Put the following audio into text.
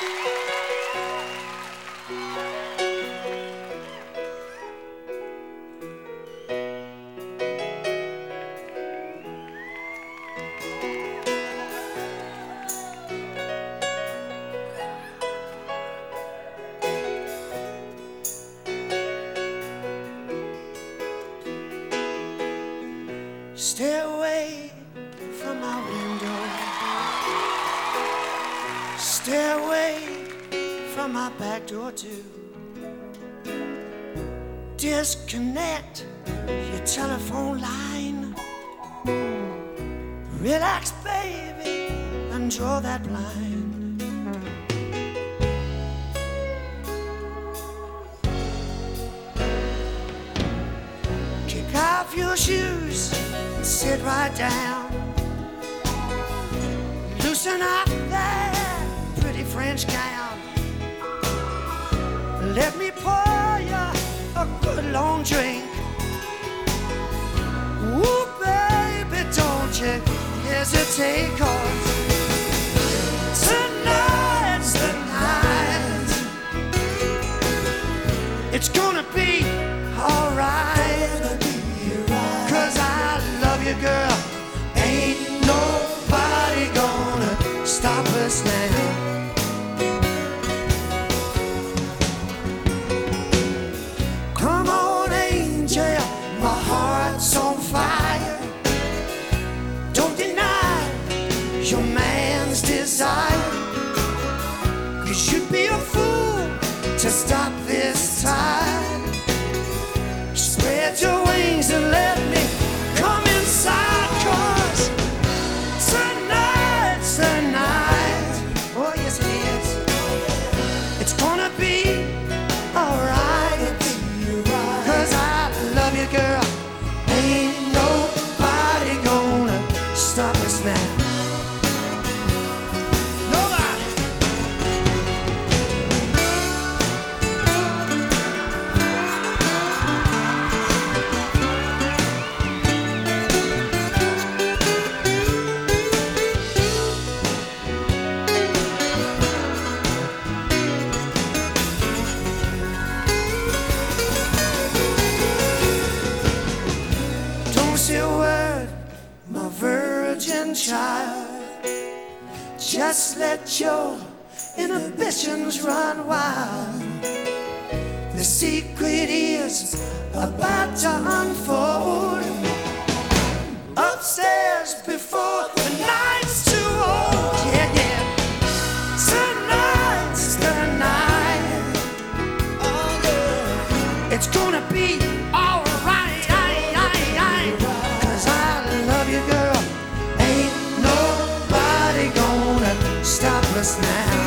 Stay away from my window. Stay away my back door, too. Disconnect your telephone line. Relax, baby, and draw that blind. Kick off your shoes and sit right down. Loosen up that pretty French gown. Let me pour you a good long drink. Ooh, baby, don't you hesitate, cause tonight's the night. It's gonna be alright. Cause I love you, girl. Your man's desire. You'd be a fool to stop this time. Spread your wings and let me come inside. Cause tonight's the night. Oh, yes, it is. It's gonna be alright. Cause I love you, girl. Ain't nobody gonna stop us now. Child. Just let your inhibitions run wild. The secret is about to unfold. Upstairs before the night's too old. Yeah, yeah. Tonight's the night. Oh, yeah. It's gonna be us now.